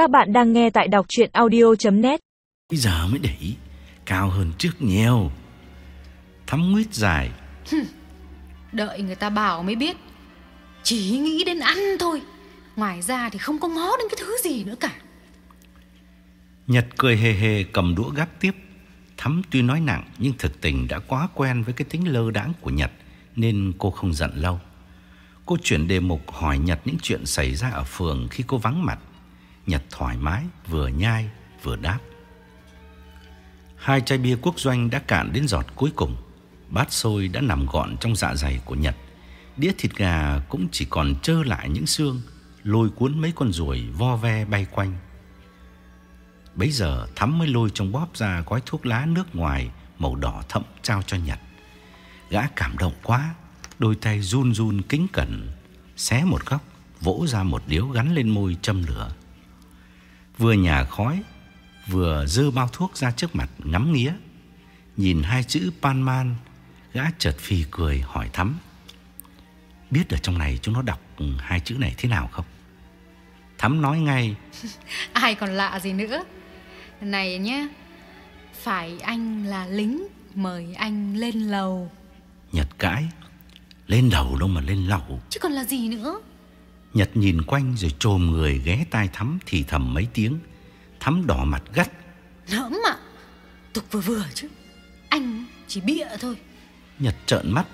Các bạn đang nghe tại đọc chuyện audio.net Bây giờ mới để ý Cao hơn trước nhiều. Thắm nguyết dài. Đợi người ta bảo mới biết. Chỉ nghĩ đến ăn thôi. Ngoài ra thì không có ngó đến cái thứ gì nữa cả. Nhật cười hề hề cầm đũa gắp tiếp. Thắm tuy nói nặng Nhưng thực tình đã quá quen với cái tính lơ đãng của Nhật Nên cô không giận lâu. Cô chuyển đề mục hỏi Nhật những chuyện xảy ra ở phường khi cô vắng mặt Nhật thoải mái, vừa nhai, vừa đáp. Hai chai bia quốc doanh đã cạn đến giọt cuối cùng. Bát xôi đã nằm gọn trong dạ dày của Nhật. Đĩa thịt gà cũng chỉ còn trơ lại những xương, Lôi cuốn mấy con ruồi vo ve bay quanh. Bấy giờ, Thắm mới lôi trong bóp ra gói thuốc lá nước ngoài Màu đỏ thẫm trao cho Nhật. Gã cảm động quá, Đôi tay run run kính cẩn, Xé một góc, Vỗ ra một điếu gắn lên môi châm lửa. Vừa nhả khói Vừa dơ bao thuốc ra trước mặt ngắm nghía. Nhìn hai chữ pan man Gã chợt phì cười hỏi thắm. Biết ở trong này chúng nó đọc hai chữ này thế nào không? Thắm nói ngay. Ai còn lạ gì nữa? Này nhá Phải anh là lính Mời anh lên lầu. Nhật cãi Lên đầu đâu mà lên lầu. Chứ còn là gì nữa Nhật nhìn quanh rồi trồm người ghé tai Thắm thì thầm mấy tiếng. Thắm đỏ mặt gắt. Nỡm ạ. Tục vừa vừa chứ. Anh chỉ bịa thôi. Nhật trợn mắt.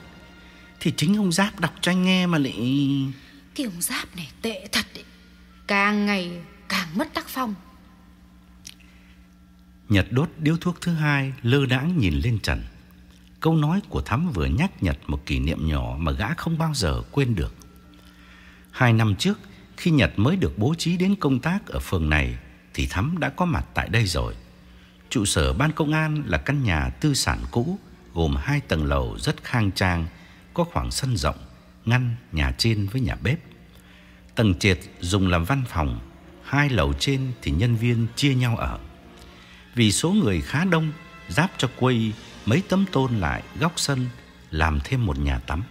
Thì chính ông Giáp đọc cho anh nghe mà lại Cái ông Giáp này tệ thật đấy. Càng ngày càng mất tác phong. Nhật đốt điếu thuốc thứ hai Lơ đãng nhìn lên trần. Câu nói của Thắm vừa nhắc Nhật một kỷ niệm nhỏ Mà gã không bao giờ quên được Hai năm trước, Khi Nhật mới được bố trí đến công tác Ở phường này, Thì Thắm đã có mặt tại đây rồi. Trụ sở ban công an là căn nhà tư sản cũ, Gồm hai tầng lầu rất khang trang, Có khoảng sân rộng, Ngăn nhà trên với nhà bếp. Tầng trệt dùng làm văn phòng, Hai lầu trên thì nhân viên chia nhau ở. Vì số người khá đông, Giáp cho quây, mấy tấm tôn lại, góc sân, Làm thêm một nhà tắm.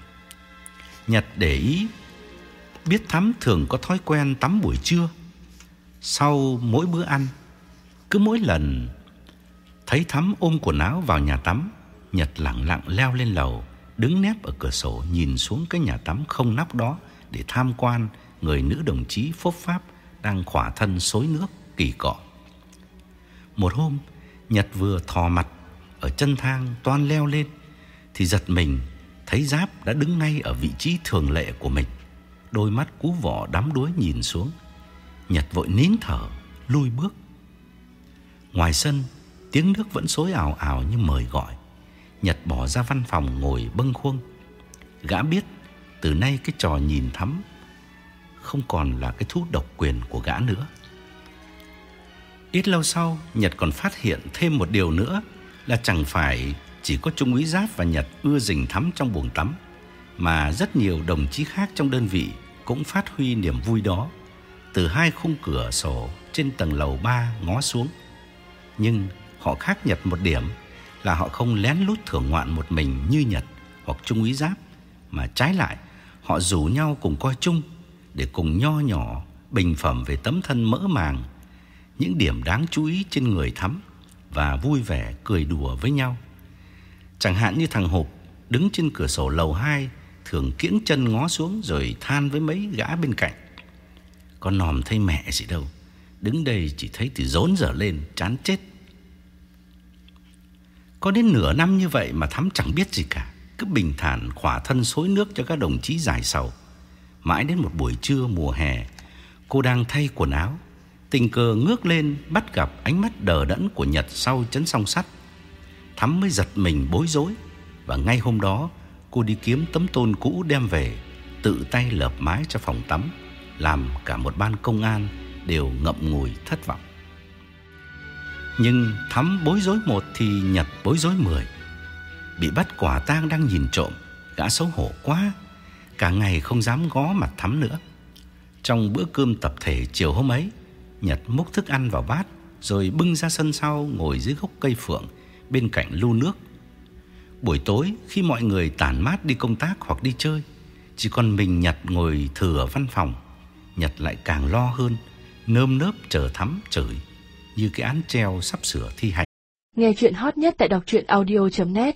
Nhật để ý Biết Thắm thường có thói quen tắm buổi trưa. Sau mỗi bữa ăn, Cứ mỗi lần Thấy Thắm ôm quần áo vào nhà tắm, Nhật lặng lặng leo lên lầu, Đứng nép ở cửa sổ Nhìn xuống cái nhà tắm không nắp đó Để tham quan người nữ đồng chí phốp pháp Đang khỏa thân xối nước kỳ cọ. Một hôm, Nhật vừa thò mặt Ở chân thang toan leo lên Thì giật mình, Thấy Giáp đã đứng ngay ở vị trí thường lệ của mình. Đôi mắt cú vỏ đắm đuối nhìn xuống. Nhật vội nín thở Lui bước. Ngoài sân, Tiếng nước vẫn xối ảo ảo như mời gọi. Nhật bỏ ra văn phòng ngồi bâng khuâng. Gã biết, Từ nay cái trò nhìn thắm Không còn là cái thú độc quyền của gã nữa. Ít lâu sau, Nhật còn phát hiện thêm một điều nữa, Là chẳng phải Chỉ có Trung úy Giáp và Nhật ưa rình thắm trong buồng tắm, Mà rất nhiều đồng chí khác trong đơn vị cũng phát huy niềm vui đó Từ hai khung cửa sổ Trên tầng lầu 3 ngó xuống Nhưng họ khác Nhật một điểm là họ không lén lút thưởng ngoạn một mình như Nhật hoặc Trung úy Giáp, mà trái lại họ rủ nhau cùng coi chung để cùng nho nhỏ bình phẩm về tấm thân mỡ màng, những điểm đáng chú ý trên người Thắm và vui vẻ cười đùa với nhau. Chẳng hạn như thằng Hộp đứng trên cửa sổ lầu 2 thường kiễng chân ngó xuống rồi than với mấy gã bên cạnh. Con nòm thấy mẹ gì đâu, đứng đây chỉ thấy từ rốn dở lên chán chết. Có đến nửa năm như vậy mà Thắm chẳng biết gì cả Cứ bình thản khỏa thân xối nước cho các đồng chí giải sầu Mãi đến một buổi trưa mùa hè Cô đang thay quần áo Tình cờ ngước lên bắt gặp ánh mắt đờ đẫn của Nhật sau chấn song sắt Thắm mới giật mình bối rối Và ngay hôm đó cô đi kiếm tấm tôn cũ đem về, Tự tay lợp mái cho phòng tắm, Làm cả một ban công an đều ngậm ngùi thất vọng. Nhưng Thắm bối rối một thì Nhật bối rối mười. Bị bắt quả tang đang nhìn trộm, Gã xấu hổ quá, Cả ngày không dám gõ mặt Thắm nữa. Trong bữa cơm tập thể chiều hôm ấy, Nhật múc thức ăn vào bát, Rồi bưng ra sân sau ngồi dưới gốc cây phượng Bên cạnh lu nước. Buổi tối, khi mọi người tản mát đi công tác hoặc đi chơi, Chỉ còn mình Nhật ngồi thừa văn phòng Nhật lại càng lo hơn, nơm nớp chờ thắm chửi như cái án treo sắp sửa thi hành. Nghe chuyện hot nhất tại đọc truyện audio.net